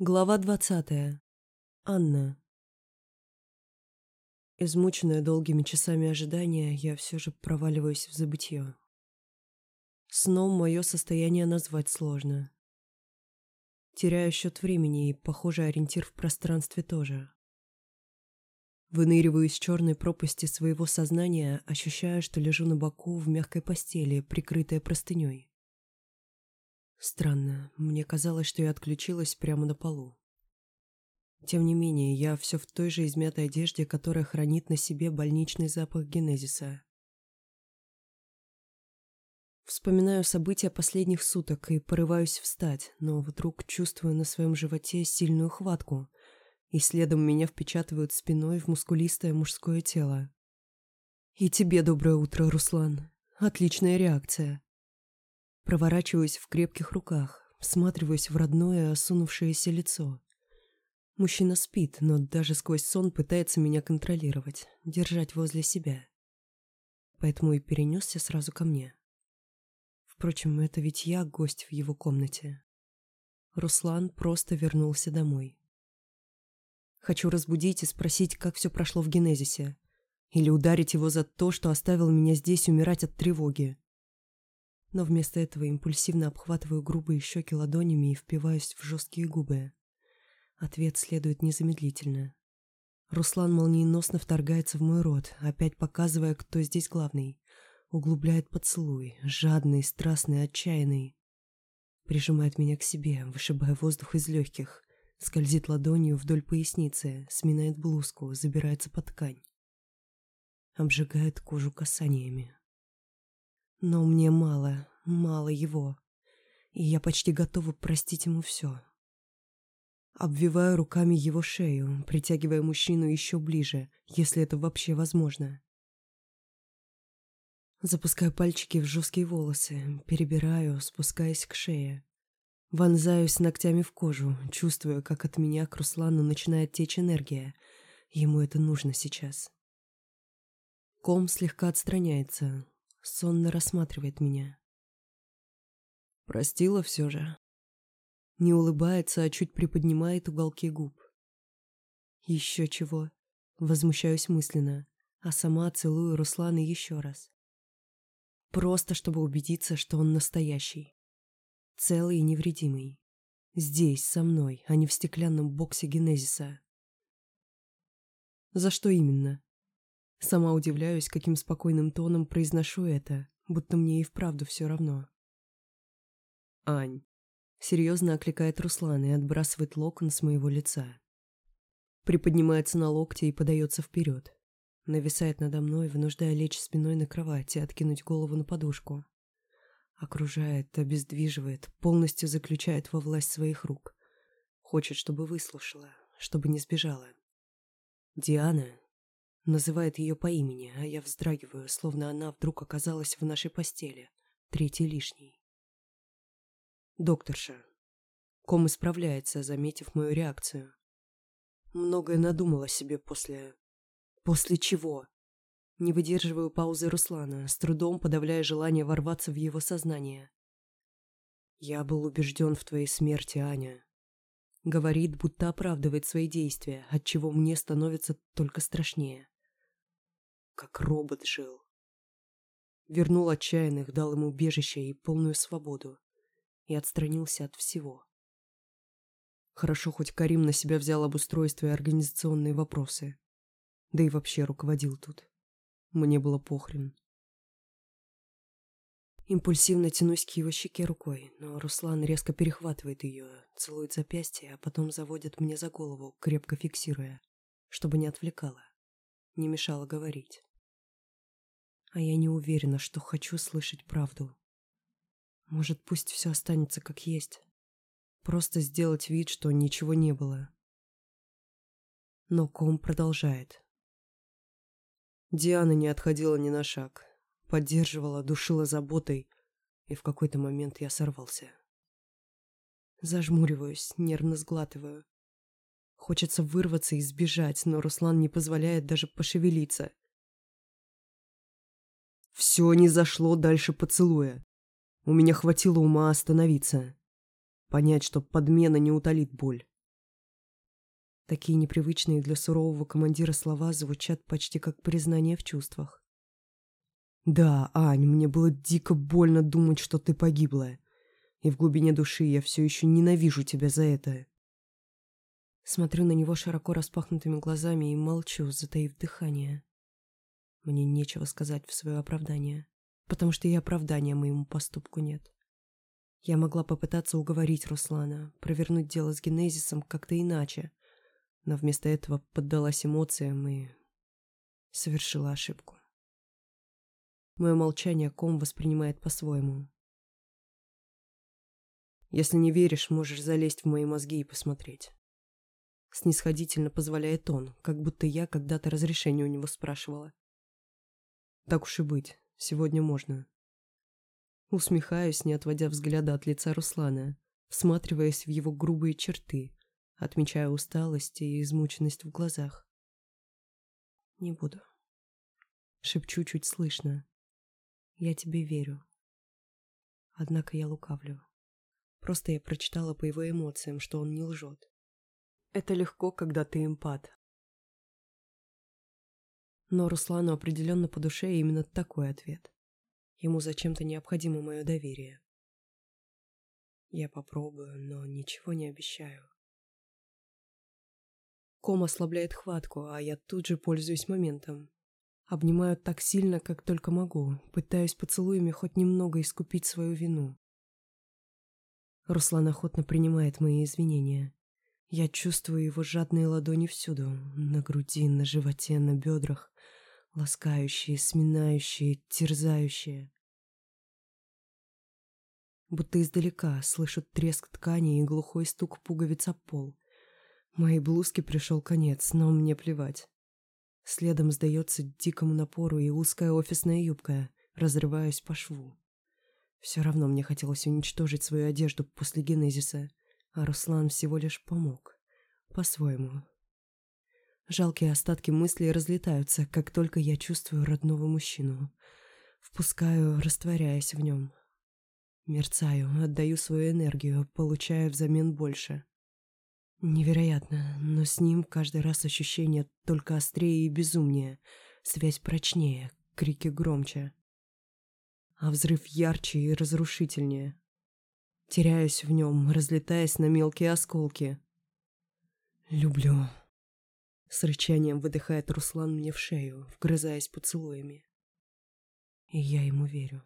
Глава двадцатая. Анна. Измученная долгими часами ожидания, я все же проваливаюсь в забытье. Сном мое состояние назвать сложно. Теряю счет времени и, похоже, ориентир в пространстве тоже. Выныриваю из черной пропасти своего сознания, ощущая, что лежу на боку в мягкой постели, прикрытая простыней. Странно, мне казалось, что я отключилась прямо на полу. Тем не менее, я все в той же измятой одежде, которая хранит на себе больничный запах генезиса. Вспоминаю события последних суток и порываюсь встать, но вдруг чувствую на своем животе сильную хватку, и следом меня впечатывают спиной в мускулистое мужское тело. «И тебе доброе утро, Руслан. Отличная реакция». Проворачиваюсь в крепких руках, всматриваюсь в родное осунувшееся лицо. Мужчина спит, но даже сквозь сон пытается меня контролировать, держать возле себя. Поэтому и перенесся сразу ко мне. Впрочем, это ведь я гость в его комнате. Руслан просто вернулся домой. Хочу разбудить и спросить, как все прошло в генезисе. Или ударить его за то, что оставил меня здесь умирать от тревоги но вместо этого импульсивно обхватываю грубые щеки ладонями и впиваюсь в жесткие губы. Ответ следует незамедлительно. Руслан молниеносно вторгается в мой рот, опять показывая, кто здесь главный. Углубляет поцелуй, жадный, страстный, отчаянный. Прижимает меня к себе, вышибая воздух из легких. Скользит ладонью вдоль поясницы, сминает блузку, забирается под ткань. Обжигает кожу касаниями. Но мне мало, мало его. И я почти готова простить ему все. Обвиваю руками его шею, притягивая мужчину еще ближе, если это вообще возможно. Запускаю пальчики в жесткие волосы, перебираю, спускаясь к шее. Вонзаюсь ногтями в кожу, чувствуя, как от меня к Руслану начинает течь энергия. Ему это нужно сейчас. Ком слегка отстраняется, сонно рассматривает меня. Простила все же. Не улыбается, а чуть приподнимает уголки губ. Еще чего. Возмущаюсь мысленно, а сама целую Руслана еще раз. Просто чтобы убедиться, что он настоящий. Целый и невредимый. Здесь, со мной, а не в стеклянном боксе Генезиса. За что именно? Сама удивляюсь, каким спокойным тоном произношу это, будто мне и вправду все равно. «Ань», — серьезно окликает Руслан и отбрасывает локон с моего лица. Приподнимается на локте и подается вперед. Нависает надо мной, вынуждая лечь спиной на кровать и откинуть голову на подушку. Окружает, обездвиживает, полностью заключает во власть своих рук. Хочет, чтобы выслушала, чтобы не сбежала. Диана, Называет ее по имени, а я вздрагиваю, словно она вдруг оказалась в нашей постели, третий лишний. Докторша. Ком исправляется, заметив мою реакцию. Многое надумала себе после... После чего? Не выдерживаю паузы Руслана, с трудом подавляя желание ворваться в его сознание. «Я был убежден в твоей смерти, Аня». Говорит, будто оправдывает свои действия, отчего мне становится только страшнее как робот жил. Вернул отчаянных, дал ему убежище и полную свободу. И отстранился от всего. Хорошо, хоть Карим на себя взял обустройство и организационные вопросы. Да и вообще руководил тут. Мне было похрен. Импульсивно тянусь к его щеке рукой, но Руслан резко перехватывает ее, целует запястье, а потом заводит мне за голову, крепко фиксируя, чтобы не отвлекала, не мешала говорить а я не уверена, что хочу слышать правду. Может, пусть все останется как есть. Просто сделать вид, что ничего не было. Но ком продолжает. Диана не отходила ни на шаг. Поддерживала, душила заботой, и в какой-то момент я сорвался. Зажмуриваюсь, нервно сглатываю. Хочется вырваться и сбежать, но Руслан не позволяет даже пошевелиться — все не зашло дальше поцелуя. У меня хватило ума остановиться. Понять, что подмена не утолит боль. Такие непривычные для сурового командира слова звучат почти как признание в чувствах. «Да, Ань, мне было дико больно думать, что ты погибла. И в глубине души я все еще ненавижу тебя за это». Смотрю на него широко распахнутыми глазами и молчу, затаив дыхание. Мне нечего сказать в свое оправдание, потому что и оправдания моему поступку нет. Я могла попытаться уговорить Руслана, провернуть дело с генезисом как-то иначе, но вместо этого поддалась эмоциям и совершила ошибку. Мое молчание ком воспринимает по-своему. Если не веришь, можешь залезть в мои мозги и посмотреть. Снисходительно позволяет он, как будто я когда-то разрешение у него спрашивала. Так уж и быть, сегодня можно. Усмехаюсь, не отводя взгляда от лица Руслана, всматриваясь в его грубые черты, отмечая усталость и измученность в глазах. «Не буду». Шепчу чуть слышно. «Я тебе верю». Однако я лукавлю. Просто я прочитала по его эмоциям, что он не лжет. Это легко, когда ты эмпат. Но Руслану определенно по душе именно такой ответ. Ему зачем-то необходимо мое доверие. Я попробую, но ничего не обещаю. Ком ослабляет хватку, а я тут же пользуюсь моментом. Обнимаю так сильно, как только могу, пытаюсь поцелуями хоть немного искупить свою вину. Руслан охотно принимает мои извинения. Я чувствую его жадные ладони всюду, на груди, на животе, на бедрах ласкающие, сминающие, терзающие. Будто издалека слышу треск ткани и глухой стук пуговиц о пол. Моей блузке пришел конец, но мне плевать. Следом сдается дикому напору и узкая офисная юбка, разрываясь по шву. Все равно мне хотелось уничтожить свою одежду после генезиса, а Руслан всего лишь помог. По-своему. Жалкие остатки мыслей разлетаются, как только я чувствую родного мужчину. Впускаю, растворяясь в нем. Мерцаю, отдаю свою энергию, получая взамен больше. Невероятно, но с ним каждый раз ощущение только острее и безумнее, связь прочнее, крики громче. А взрыв ярче и разрушительнее. Теряюсь в нем, разлетаясь на мелкие осколки. Люблю. С рычанием выдыхает Руслан мне в шею, вгрызаясь поцелуями. И я ему верю.